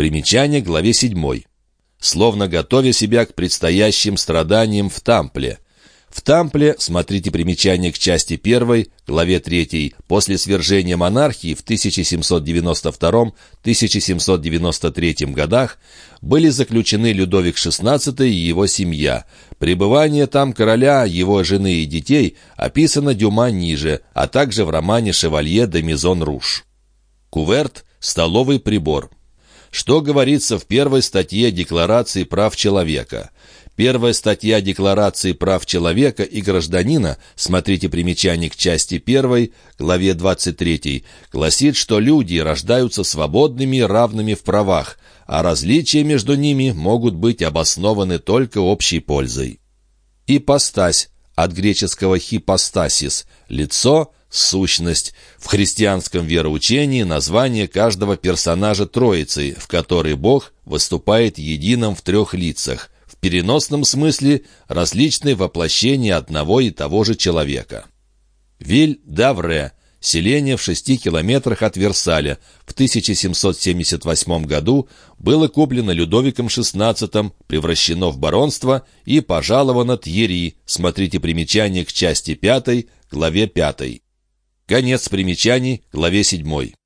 Примечание к главе 7. Словно готовя себя к предстоящим страданиям в Тампле – в Тампле, смотрите примечание к части 1, главе 3, после свержения монархии в 1792-1793 годах были заключены Людовик XVI и его семья. Пребывание там короля, его жены и детей описано Дюма ниже, а также в романе «Шевалье де Мизон Руш». Куверт – столовый прибор. Что говорится в первой статье Декларации прав человека – Первая статья Декларации прав человека и гражданина, смотрите примечание к части 1, главе 23, гласит, что люди рождаются свободными и равными в правах, а различия между ними могут быть обоснованы только общей пользой. Ипостась, от греческого «хипостасис» – лицо, сущность. В христианском вероучении название каждого персонажа Троицы, в которой Бог выступает единым в трех лицах – переносном смысле различные воплощения одного и того же человека. Виль-Давре – селение в шести километрах от Версаля, в 1778 году было куплено Людовиком XVI, превращено в баронство и пожаловано Тьери, смотрите примечание к части 5, главе 5. Конец примечаний, главе 7.